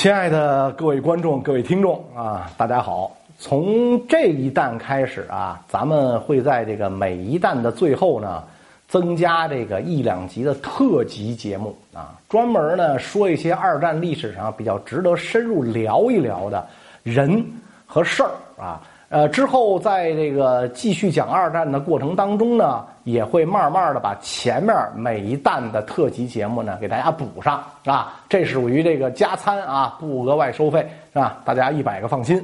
亲爱的各位观众、各位听众啊，大家好！从这一弹开始啊，咱们会在这个每一弹的最后呢，增加这个一两集的特辑节目啊，专门呢说一些二战历史上比较值得深入聊一聊的人和事儿啊。呃，之后在这个继续讲二战的过程当中呢，也会慢慢的把前面每一弹的特辑节目呢给大家补上啊，这属于这个加餐啊，不额外收费是吧？大家一百个放心。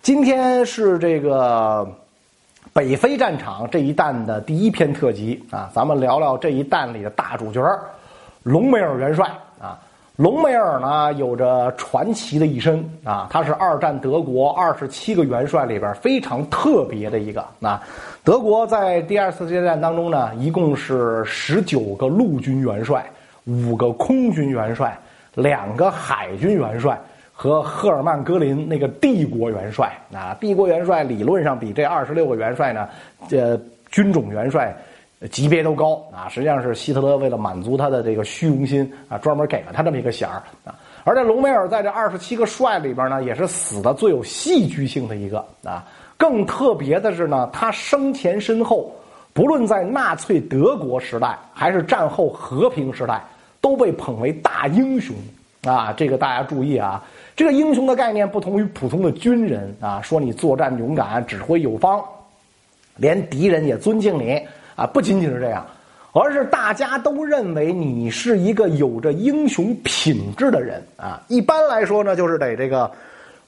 今天是这个北非战场这一弹的第一篇特辑啊，咱们聊聊这一弹里的大主角隆美尔元帅。隆美尔呢，有着传奇的一生啊！他是二战德国二十七个元帅里边非常特别的一个啊。德国在第二次世界大战当中呢，一共是十九个陆军元帅，五个空军元帅，两个海军元帅和赫尔曼·戈林那个帝国元帅啊。帝国元帅理论上比这二十六个元帅呢，这军种元帅。级别都高啊，实际上是希特勒为了满足他的这个虚荣心啊，专门给了他这么一个衔儿啊。而这隆美尔在这二十七个帅里边呢，也是死的最有戏剧性的一个啊。更特别的是呢，他生前身后，不论在纳粹德国时代还是战后和平时代，都被捧为大英雄啊。这个大家注意啊，这个英雄的概念不同于普通的军人啊，说你作战勇敢、指挥有方，连敌人也尊敬你。啊，不仅仅是这样，而是大家都认为你是一个有着英雄品质的人啊。一般来说呢，就是得这个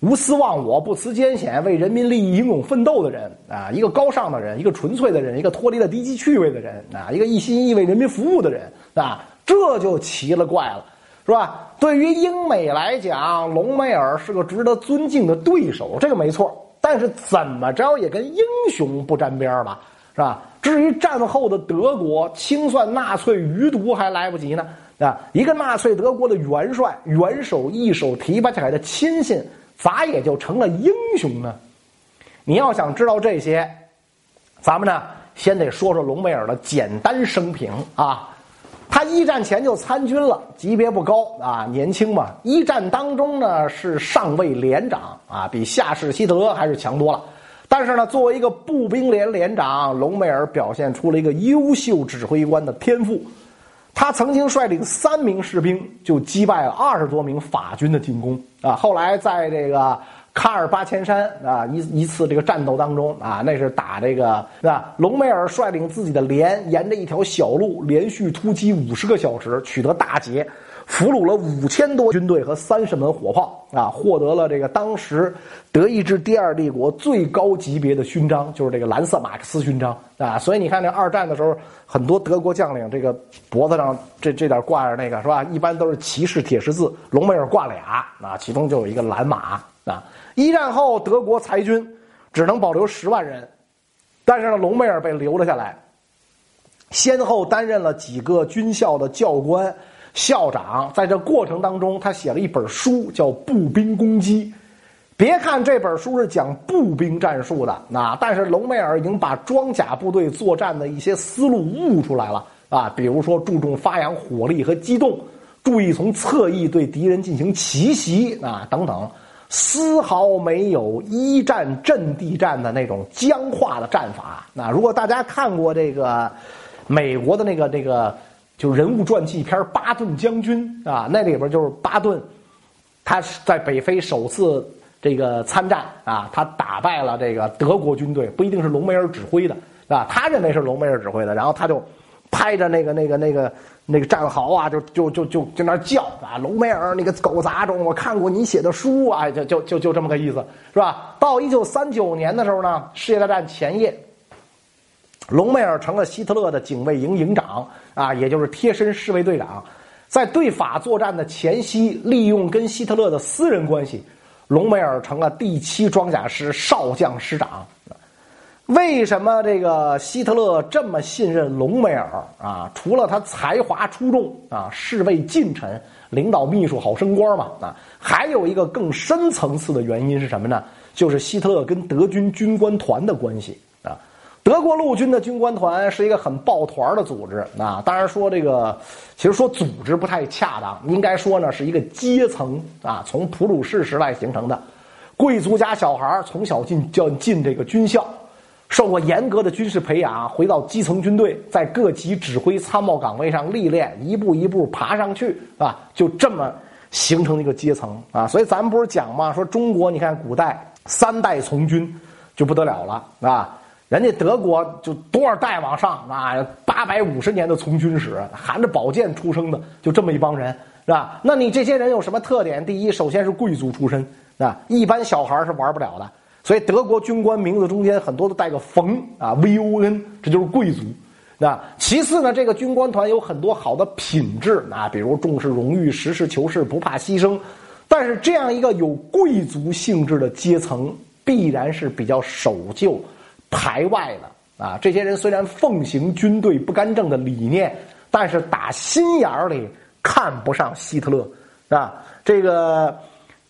无私忘我、不辞艰险、为人民利益英勇奋斗的人啊，一个高尚的人，一个纯粹的人，一个脱离了低级趣味的人啊，一个一心一意为人民服务的人啊，这就奇了怪了，是吧？对于英美来讲，隆美尔是个值得尊敬的对手，这个没错。但是怎么着也跟英雄不沾边吧，是吧？至于战后的德国清算纳粹余毒还来不及呢啊！一个纳粹德国的元帅元首一手提拔起来的亲信，咋也就成了英雄呢？你要想知道这些，咱们呢先得说说隆美尔的简单生平啊。他一战前就参军了，级别不高啊，年轻嘛。一战当中呢是上尉连长啊，比夏士希特勒还是强多了。但是呢，作为一个步兵连连长，隆美尔表现出了一个优秀指挥官的天赋。他曾经率领三名士兵就击败了二十多名法军的进攻啊。后来在这个卡尔巴千山啊一一次这个战斗当中啊，那是打这个是吧？隆美尔率领自己的连沿着一条小路连续突击五十个小时，取得大捷。俘虏了五千多军队和三十门火炮啊，获得了这个当时德意志第二帝国最高级别的勋章，就是这个蓝色马克思勋章啊。所以你看，这二战的时候，很多德国将领这个脖子上这这点挂着那个是吧？一般都是骑士铁十字，隆美尔挂俩啊，其中就有一个蓝马啊。一战后，德国裁军只能保留十万人，但是呢，隆美尔被留了下来，先后担任了几个军校的教官。校长在这过程当中，他写了一本书，叫《步兵攻击》。别看这本书是讲步兵战术的，那但是隆美尔已经把装甲部队作战的一些思路悟出来了啊。比如说，注重发扬火力和机动，注意从侧翼对敌人进行奇袭啊等等，丝毫没有一战阵地战的那种僵化的战法。那如果大家看过这个美国的那个那个。就人物传记片巴顿将军》啊，那里边就是巴顿，他在北非首次这个参战啊，他打败了这个德国军队，不一定是隆美尔指挥的啊，他认为是隆美尔指挥的，然后他就拍着那个那个那个那个战壕啊，就就就就就那叫啊，隆美尔那个狗杂种，我看过你写的书啊，就就就就这么个意思，是吧？到一九三九年的时候呢，世界大战前夜。隆美尔成了希特勒的警卫营营长啊，也就是贴身侍卫队长。在对法作战的前夕，利用跟希特勒的私人关系，隆美尔成了第七装甲师少将师长。为什么这个希特勒这么信任隆美尔啊？除了他才华出众啊，侍卫近臣，领导秘书好升官嘛啊，还有一个更深层次的原因是什么呢？就是希特勒跟德军军官团的关系。德国陆军的军官团是一个很抱团的组织啊。当然说这个，其实说组织不太恰当，应该说呢是一个阶层啊，从普鲁士时代形成的，贵族家小孩从小进就要进这个军校，受过严格的军事培养，回到基层军队，在各级指挥参谋岗位上历练，一步一步爬上去啊，就这么形成一个阶层啊。所以咱们不是讲嘛，说中国你看古代三代从军就不得了了啊。人家德国就多少代往上啊，八百五十年的从军史，含着宝剑出生的，就这么一帮人，是吧？那你这些人有什么特点？第一，首先是贵族出身，啊，一般小孩是玩不了的。所以德国军官名字中间很多都带个冯啊，V O N，这就是贵族，啊。其次呢，这个军官团有很多好的品质啊，比如重视荣誉、实事求是、不怕牺牲。但是这样一个有贵族性质的阶层，必然是比较守旧。排外的啊，这些人虽然奉行军队不干政的理念，但是打心眼里看不上希特勒，啊？这个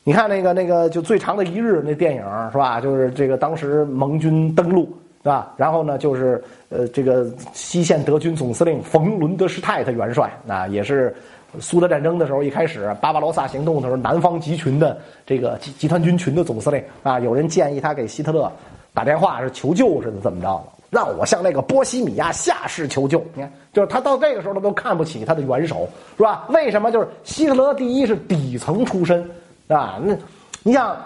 你看那个那个就最长的一日那电影是吧？就是这个当时盟军登陆是吧？然后呢，就是呃这个西线德军总司令冯伦德施泰特元帅啊，也是苏德战争的时候一开始巴巴罗萨行动的时候南方集群的这个集集团军群的总司令啊，有人建议他给希特勒。打电话是求救似的，怎么着让我向那个波西米亚下士求救。你看，就是他到这个时候，他都看不起他的元首，是吧？为什么？就是希特勒第一是底层出身，啊，那你想，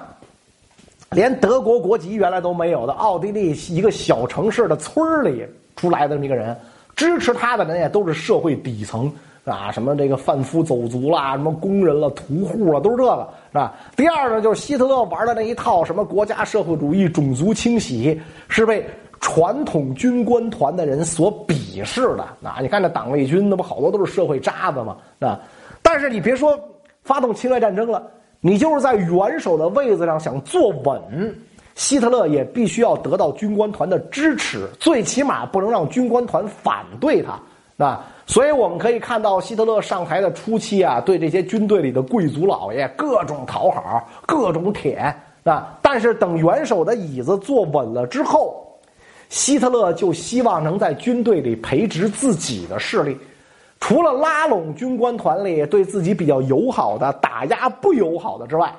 连德国国籍原来都没有的奥地利一个小城市的村里出来的这么一个人，支持他的人也都是社会底层。啊，什么这个贩夫走卒啦，什么工人了、屠户了，都是这个，是吧？第二呢，就是希特勒玩的那一套什么国家社会主义、种族清洗，是被传统军官团的人所鄙视的。啊，你看这党卫军，那不好多都是社会渣子吗？啊，但是你别说发动侵略战争了，你就是在元首的位子上想坐稳，希特勒也必须要得到军官团的支持，最起码不能让军官团反对他，啊。所以我们可以看到，希特勒上台的初期啊，对这些军队里的贵族老爷各种讨好，各种舔啊。但是等元首的椅子坐稳了之后，希特勒就希望能在军队里培植自己的势力，除了拉拢军官团里对自己比较友好的、打压不友好的之外，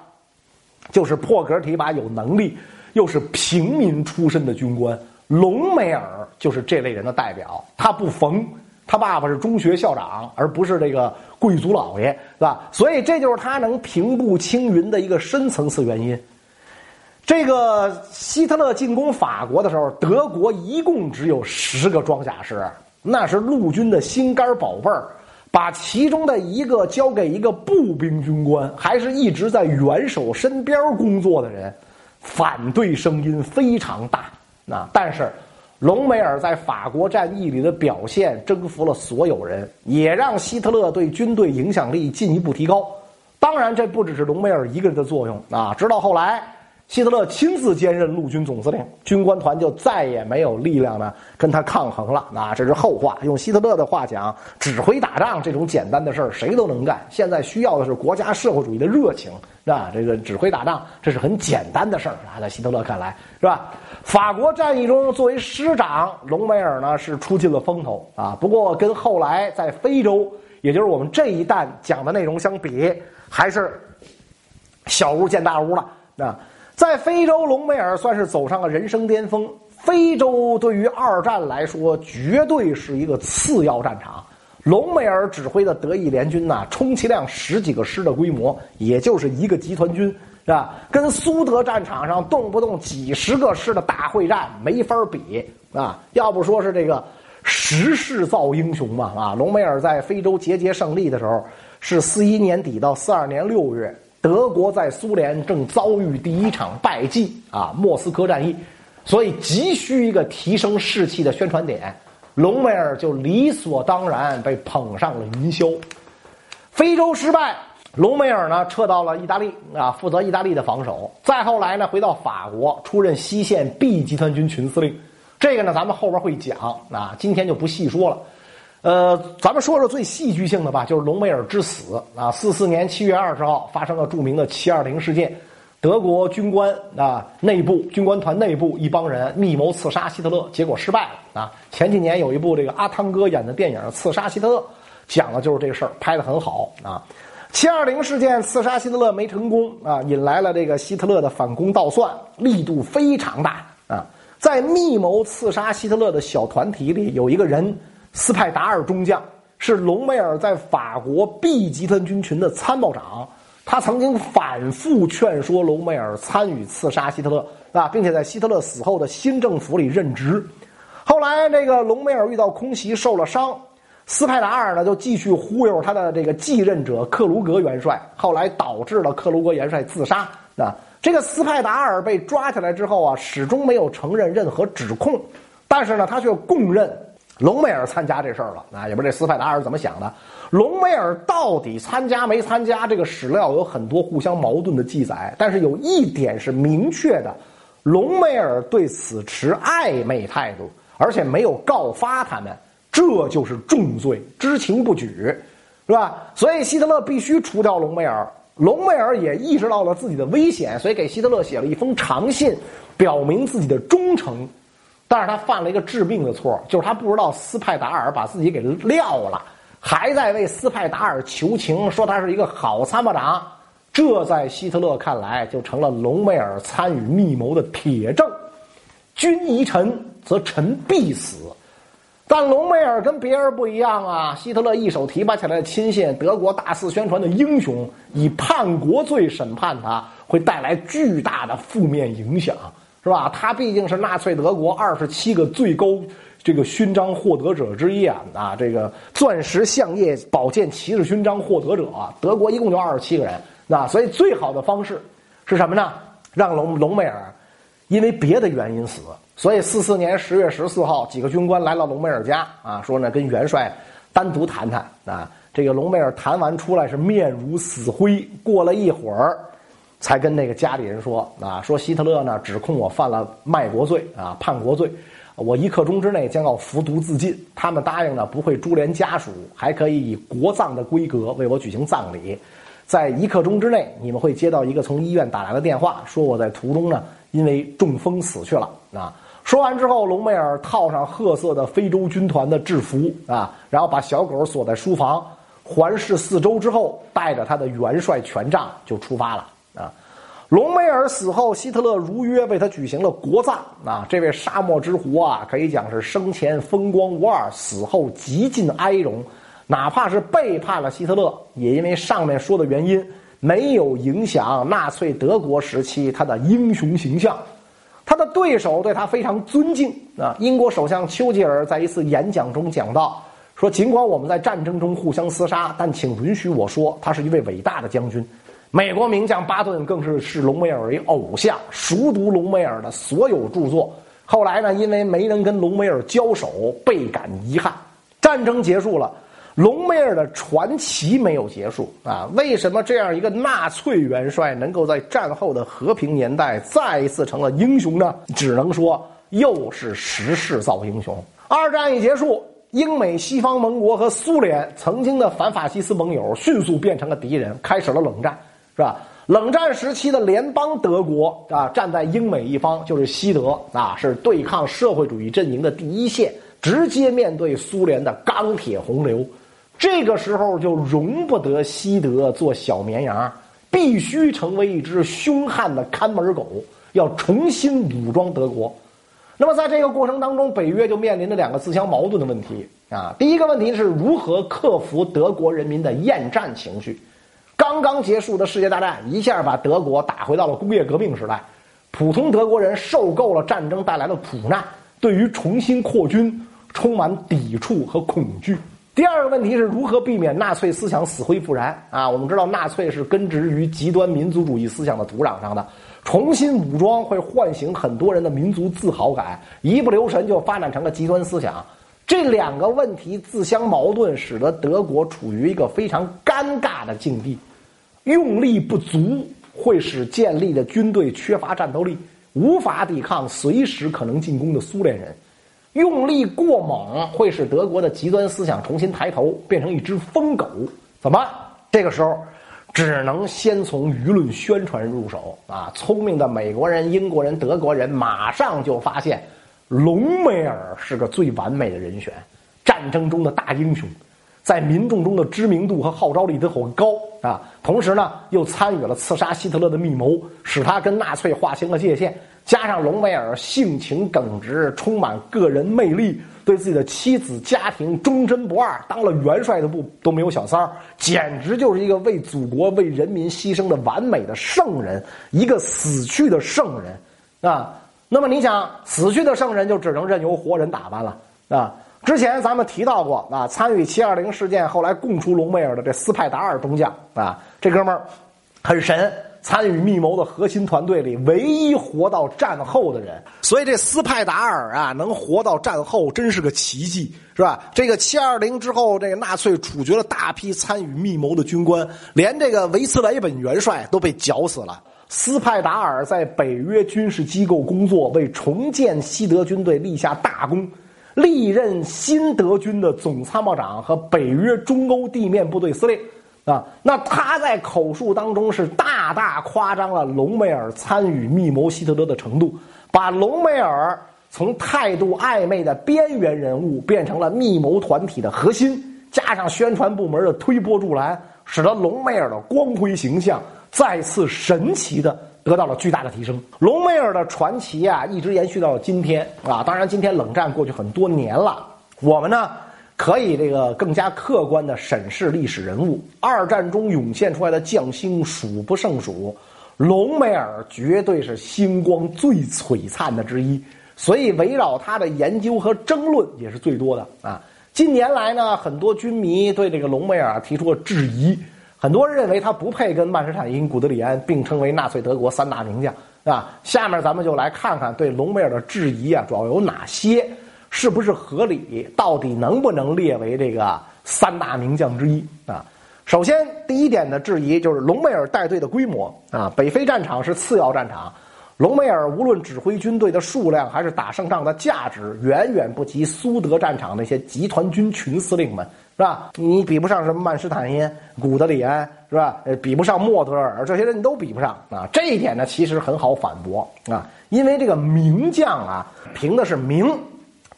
就是破格提拔有能力又是平民出身的军官。隆美尔就是这类人的代表，他不逢。他爸爸是中学校长，而不是这个贵族老爷，是吧？所以这就是他能平步青云的一个深层次原因。这个希特勒进攻法国的时候，德国一共只有十个装甲师，那是陆军的心肝宝贝儿。把其中的一个交给一个步兵军官，还是一直在元首身边工作的人，反对声音非常大。那但是。隆美尔在法国战役里的表现征服了所有人，也让希特勒对军队影响力进一步提高。当然，这不只是隆美尔一个人的作用啊！直到后来。希特勒亲自兼任陆军总司令，军官团就再也没有力量呢跟他抗衡了。那这是后话。用希特勒的话讲，指挥打仗这种简单的事儿谁都能干。现在需要的是国家社会主义的热情，啊，这个指挥打仗这是很简单的事儿啊，在希特勒看来是吧？法国战役中作为师长，隆美尔呢是出尽了风头啊。不过跟后来在非洲，也就是我们这一弹讲的内容相比，还是小巫见大巫了啊。在非洲，隆美尔算是走上了人生巅峰。非洲对于二战来说，绝对是一个次要战场。隆美尔指挥的德意联军呐，充其量十几个师的规模，也就是一个集团军，啊？跟苏德战场上动不动几十个师的大会战没法比啊！要不说是这个时势造英雄嘛啊！隆美尔在非洲节节胜利的时候，是四一年底到四二年六月。德国在苏联正遭遇第一场败绩啊，莫斯科战役，所以急需一个提升士气的宣传点，隆美尔就理所当然被捧上了云霄。非洲失败，隆美尔呢撤到了意大利啊，负责意大利的防守。再后来呢，回到法国，出任西线 B 集团军群司令。这个呢，咱们后边会讲啊，今天就不细说了。呃，咱们说说最戏剧性的吧，就是隆美尔之死啊。四四年七月二十号发生了著名的七二零事件，德国军官啊内部军官团内部一帮人密谋刺杀希特勒，结果失败了啊。前几年有一部这个阿汤哥演的电影《刺杀希特勒》，讲的就是这个事儿，拍的很好啊。七二零事件刺杀希特勒没成功啊，引来了这个希特勒的反攻倒算，力度非常大啊。在密谋刺杀希特勒的小团体里，有一个人斯派达尔中将，是隆美尔在法国 B 集团军群的参谋长。他曾经反复劝说隆美尔参与刺杀希特勒啊，并且在希特勒死后的新政府里任职。后来，这个隆美尔遇到空袭受了伤。斯派达尔呢，就继续忽悠他的这个继任者克卢格元帅，后来导致了克卢格元帅自杀。啊，这个斯派达尔被抓起来之后啊，始终没有承认任何指控，但是呢，他却供认隆美尔参加这事儿了。啊，也不知道这斯派达尔怎么想的。隆美尔到底参加没参加？这个史料有很多互相矛盾的记载，但是有一点是明确的：隆美尔对此持暧昧态度，而且没有告发他们。这就是重罪，知情不举，是吧？所以希特勒必须除掉隆美尔。隆美尔也意识到了自己的危险，所以给希特勒写了一封长信，表明自己的忠诚。但是他犯了一个致命的错，就是他不知道斯派达尔把自己给撂了，还在为斯派达尔求情，说他是一个好参谋长。这在希特勒看来，就成了隆美尔参与密谋的铁证。君疑臣，则臣必死。但隆美尔跟别人不一样啊！希特勒一手提拔起来的亲信，德国大肆宣传的英雄，以叛国罪审判他，会带来巨大的负面影响，是吧？他毕竟是纳粹德国二十七个最高这个勋章获得者之一啊！啊，这个钻石相叶宝剑骑士勋章获得者，德国一共就二十七个人，那所以最好的方式是什么呢？让隆隆美尔因为别的原因死。所以，四四年十月十四号，几个军官来到隆美尔家啊，说呢跟元帅单独谈谈啊。这个隆美尔谈完出来是面如死灰，过了一会儿，才跟那个家里人说啊，说希特勒呢指控我犯了卖国罪啊，叛国罪，我一刻钟之内将要服毒自尽。他们答应呢不会株连家属，还可以以国葬的规格为我举行葬礼。在一刻钟之内，你们会接到一个从医院打来的电话，说我在途中呢因为中风死去了啊。说完之后，隆美尔套上褐色的非洲军团的制服啊，然后把小狗锁在书房，环视四周之后，带着他的元帅权杖就出发了啊。隆美尔死后，希特勒如约为他举行了国葬啊。这位沙漠之狐啊，可以讲是生前风光无二，死后极尽哀荣。哪怕是背叛了希特勒，也因为上面说的原因，没有影响纳粹德国时期他的英雄形象。他的对手对他非常尊敬啊！英国首相丘吉尔在一次演讲中讲到说：“尽管我们在战争中互相厮杀，但请允许我说，他是一位伟大的将军。”美国名将巴顿更是视隆美尔为偶像，熟读隆美尔的所有著作。后来呢，因为没能跟隆美尔交手，倍感遗憾。战争结束了。隆美尔的传奇没有结束啊！为什么这样一个纳粹元帅能够在战后的和平年代再一次成了英雄呢？只能说又是时势造英雄。二战一结束，英美西方盟国和苏联曾经的反法西斯盟友迅速变成了敌人，开始了冷战，是吧？冷战时期的联邦德国啊，站在英美一方就是西德啊，是对抗社会主义阵营的第一线，直接面对苏联的钢铁洪流。这个时候就容不得西德做小绵羊，必须成为一只凶悍的看门狗，要重新武装德国。那么在这个过程当中，北约就面临着两个自相矛盾的问题啊。第一个问题是如何克服德国人民的厌战情绪。刚刚结束的世界大战一下把德国打回到了工业革命时代，普通德国人受够了战争带来的苦难，对于重新扩军充满抵触和恐惧。第二个问题是如何避免纳粹思想死灰复燃啊？我们知道纳粹是根植于极端民族主义思想的土壤上的，重新武装会唤醒很多人的民族自豪感，一不留神就发展成了极端思想。这两个问题自相矛盾，使得德国处于一个非常尴尬的境地。用力不足会使建立的军队缺乏战斗力，无法抵抗随时可能进攻的苏联人。用力过猛会使德国的极端思想重新抬头，变成一只疯狗。怎么？这个时候，只能先从舆论宣传入手啊！聪明的美国人、英国人、德国人马上就发现，隆美尔是个最完美的人选，战争中的大英雄，在民众中的知名度和号召力都很高啊。同时呢，又参与了刺杀希特勒的密谋，使他跟纳粹划清了界限。加上隆美尔性情耿直，充满个人魅力。对自己的妻子家庭忠贞不二，当了元帅的不都没有小三儿，简直就是一个为祖国为人民牺牲的完美的圣人，一个死去的圣人啊！那么你想，死去的圣人就只能任由活人打扮了啊？之前咱们提到过啊，参与七二零事件后来供出隆美尔的这斯派达尔中将啊，这哥们儿很神。参与密谋的核心团队里，唯一活到战后的人，所以这斯派达尔啊，能活到战后，真是个奇迹，是吧？这个七二零之后，这个纳粹处决了大批参与密谋的军官，连这个维茨莱本元帅都被绞死了。斯派达尔在北约军事机构工作，为重建西德军队立下大功，历任新德军的总参谋长和北约中欧地面部队司令。啊，那他在口述当中是大大夸张了隆美尔参与密谋希特勒的程度，把隆美尔从态度暧昧的边缘人物变成了密谋团体的核心，加上宣传部门的推波助澜，使得隆美尔的光辉形象再次神奇的得到了巨大的提升。隆美尔的传奇啊，一直延续到了今天啊。当然，今天冷战过去很多年了，我们呢？可以这个更加客观的审视历史人物，二战中涌现出来的将星数不胜数，隆美尔绝对是星光最璀璨的之一，所以围绕他的研究和争论也是最多的啊。近年来呢，很多军迷对这个隆美尔提出了质疑，很多人认为他不配跟曼施坦因、古德里安并称为纳粹德国三大名将啊。下面咱们就来看看对隆美尔的质疑啊，主要有哪些。是不是合理？到底能不能列为这个三大名将之一啊？首先，第一点的质疑就是隆美尔带队的规模啊。北非战场是次要战场，隆美尔无论指挥军队的数量还是打胜仗的价值，远远不及苏德战场那些集团军群司令们，是吧？你比不上什么曼施坦因、古德里安，是吧？比不上莫德尔，这些人你都比不上啊。这一点呢，其实很好反驳啊，因为这个名将啊，凭的是名。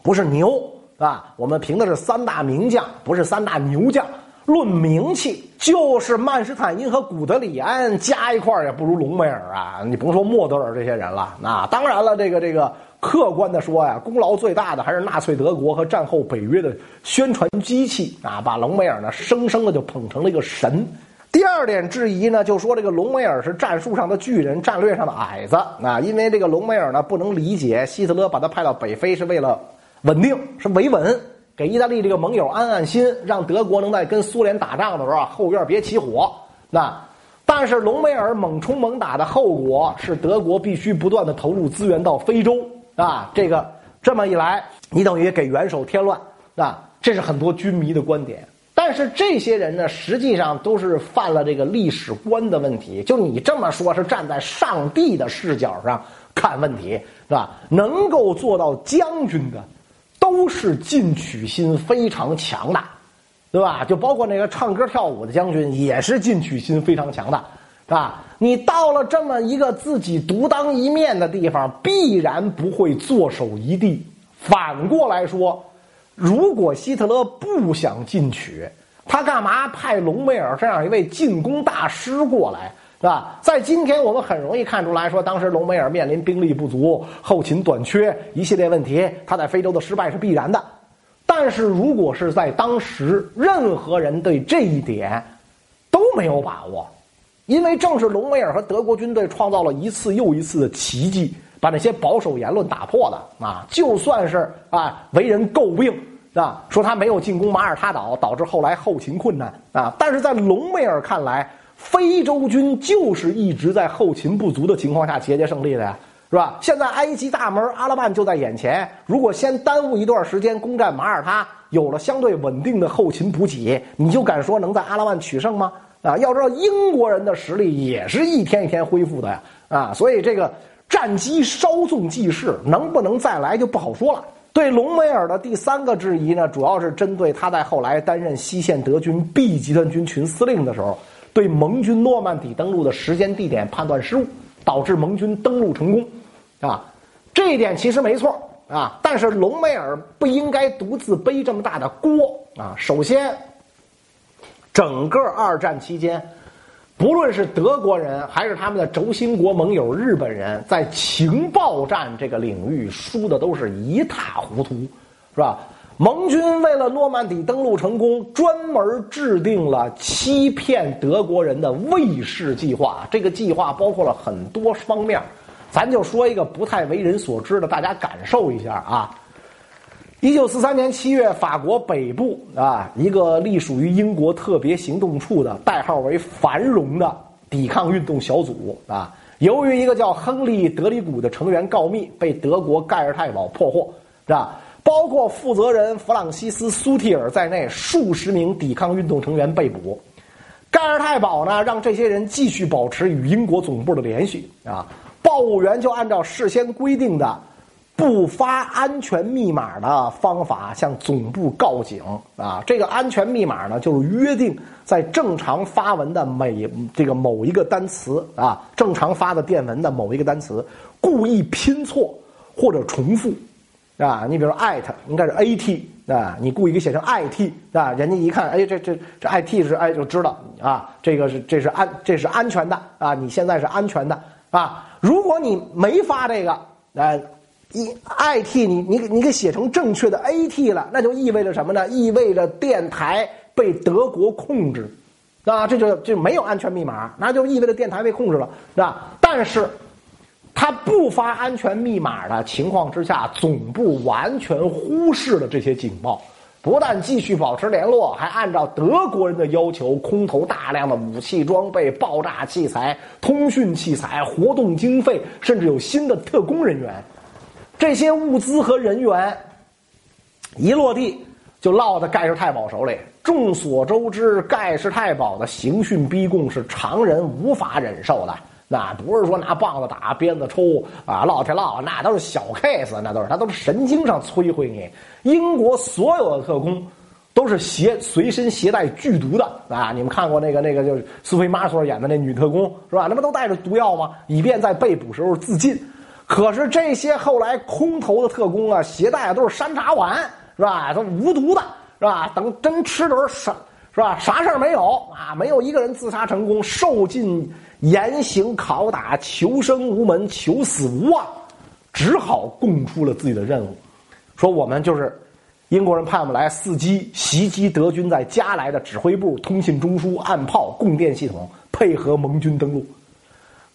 不是牛啊，我们评的是三大名将，不是三大牛将。论名气，就是曼施坦因和古德里安加一块也不如隆美尔啊！你甭说莫德尔这些人了，那当然了，这个这个客观的说呀，功劳最大的还是纳粹德国和战后北约的宣传机器啊，把隆美尔呢生生的就捧成了一个神。第二点质疑呢，就说这个隆美尔是战术上的巨人，战略上的矮子啊，因为这个隆美尔呢不能理解希特勒把他派到北非是为了。稳定是维稳，给意大利这个盟友安安心，让德国能在跟苏联打仗的时候啊后院别起火。那但是隆美尔猛冲猛打的后果是德国必须不断的投入资源到非洲啊。这个这么一来，你等于给元首添乱啊。这是很多军迷的观点。但是这些人呢，实际上都是犯了这个历史观的问题。就你这么说，是站在上帝的视角上看问题，是吧？能够做到将军的。都是进取心非常强大，对吧？就包括那个唱歌跳舞的将军，也是进取心非常强大，是吧？你到了这么一个自己独当一面的地方，必然不会坐守一地。反过来说，如果希特勒不想进取，他干嘛派隆美尔这样一位进攻大师过来？是吧？在今天，我们很容易看出来说，当时隆美尔面临兵力不足、后勤短缺一系列问题，他在非洲的失败是必然的。但是如果是在当时，任何人对这一点都没有把握，因为正是隆美尔和德国军队创造了一次又一次的奇迹，把那些保守言论打破的啊！就算是啊，为人诟病啊，说他没有进攻马耳他岛，导致后来后勤困难啊，但是在隆美尔看来。非洲军就是一直在后勤不足的情况下 节节胜利的呀，是吧？现在埃及大门阿拉曼就在眼前，如果先耽误一段时间攻占马耳他，有了相对稳定的后勤补给，你就敢说能在阿拉曼取胜吗？啊，要知道英国人的实力也是一天一天恢复的呀，啊，所以这个战机稍纵即逝，能不能再来就不好说了。对隆美尔的第三个质疑呢，主要是针对他在后来担任西线德军 B 集团军群司令的时候。对盟军诺曼底登陆的时间地点判断失误，导致盟军登陆成功，啊，这一点其实没错啊。但是隆美尔不应该独自背这么大的锅啊。首先，整个二战期间，不论是德国人还是他们的轴心国盟友日本人，在情报战这个领域输的都是一塌糊涂，是吧？盟军为了诺曼底登陆成功，专门制定了欺骗德国人的卫士计划。这个计划包括了很多方面，咱就说一个不太为人所知的，大家感受一下啊。一九四三年七月，法国北部啊，一个隶属于英国特别行动处的代号为“繁荣”的抵抗运动小组啊，由于一个叫亨利·德里古的成员告密，被德国盖尔泰堡破获，是吧？包括负责人弗朗西斯·苏蒂尔在内，数十名抵抗运动成员被捕。盖尔太保呢，让这些人继续保持与英国总部的联系啊。报务员就按照事先规定的不发安全密码的方法向总部告警啊。这个安全密码呢，就是约定在正常发文的每这个某一个单词啊，正常发的电文的某一个单词，故意拼错或者重复。啊，你比如说 at 应该是 at 啊，你故意给写成 it 啊，人家一看，哎，这这这 it 是哎就知道啊，这个是这是安这是安全的啊，你现在是安全的啊。如果你没发这个，呃，一 it 你你你给写成正确的 at 了，那就意味着什么呢？意味着电台被德国控制啊，这就就没有安全密码，那就意味着电台被控制了，是吧？但是。他不发安全密码的情况之下，总部完全忽视了这些警报，不但继续保持联络，还按照德国人的要求，空投大量的武器装备、爆炸器材、通讯器材、活动经费，甚至有新的特工人员。这些物资和人员一落地，就落在盖世太保手里。众所周知，盖世太保的刑讯逼供是常人无法忍受的。那不是说拿棒子打、鞭子抽啊、烙铁烙，那都是小 case，那都是他都是神经上摧毁你。英国所有的特工都是携随身携带剧毒的啊！你们看过那个那个就是苏菲玛索演的那女特工是吧？那不都带着毒药吗？以便在被捕时候自尽。可是这些后来空投的特工啊，携带的都是山楂丸是吧？都无毒的是吧？等真吃的时候是吧？啥事儿没有啊？没有一个人自杀成功，受尽。严刑拷打，求生无门，求死无望，只好供出了自己的任务，说我们就是英国人派我们来伺机袭击德军在加莱的指挥部、通信中枢、暗炮、供电系统，配合盟军登陆。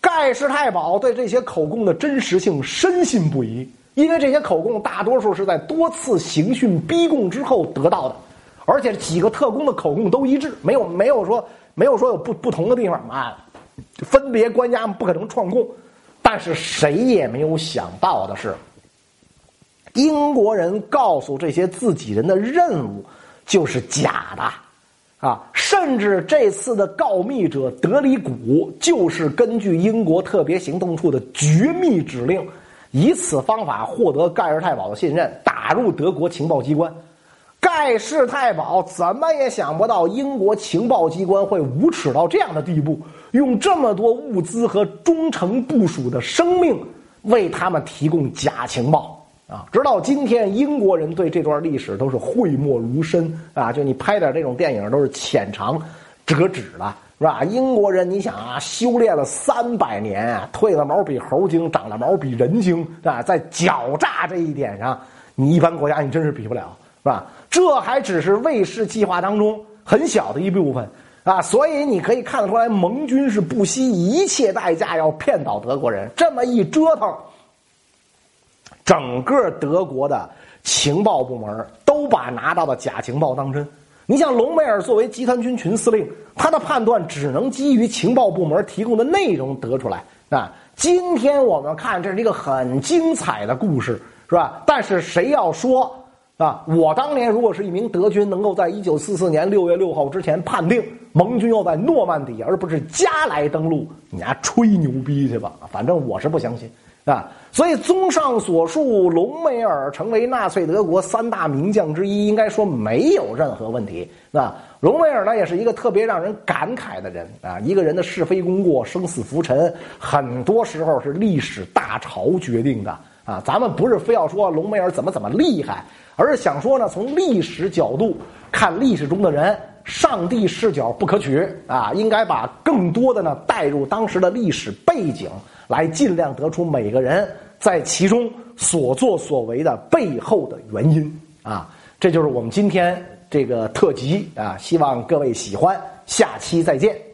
盖世太保对这些口供的真实性深信不疑，因为这些口供大多数是在多次刑讯逼供之后得到的，而且几个特工的口供都一致，没有没有说没有说有不不同的地方啊。分别关押不可能串供，但是谁也没有想到的是，英国人告诉这些自己人的任务就是假的，啊，甚至这次的告密者德里古就是根据英国特别行动处的绝密指令，以此方法获得盖尔太保的信任，打入德国情报机关。盖世太保怎么也想不到，英国情报机关会无耻到这样的地步。用这么多物资和忠诚部署的生命为他们提供假情报啊！直到今天，英国人对这段历史都是讳莫如深啊！就你拍点这种电影都是浅尝辄止了，是吧？英国人，你想啊，修炼了三百年啊，退了毛比猴精，长了毛比人精啊，在狡诈这一点上，你一般国家你真是比不了，是吧？这还只是卫士计划当中很小的一部分。啊，所以你可以看得出来，盟军是不惜一切代价要骗倒德国人。这么一折腾，整个德国的情报部门都把拿到的假情报当真。你像隆美尔作为集团军群司令，他的判断只能基于情报部门提供的内容得出来。啊，今天我们看这是一个很精彩的故事，是吧？但是谁要说？啊！我当年如果是一名德军，能够在一九四四年六月六号之前判定盟军要在诺曼底而不是加莱登陆，你丫吹牛逼去吧！反正我是不相信啊。所以，综上所述，隆美尔成为纳粹德国三大名将之一，应该说没有任何问题，啊。隆美尔呢，也是一个特别让人感慨的人啊。一个人的是非功过、生死浮沉，很多时候是历史大潮决定的啊。咱们不是非要说隆美尔怎么怎么厉害，而是想说呢，从历史角度看历史中的人，上帝视角不可取啊，应该把更多的呢带入当时的历史背景，来尽量得出每个人在其中所作所为的背后的原因啊。这就是我们今天。这个特辑啊，希望各位喜欢，下期再见。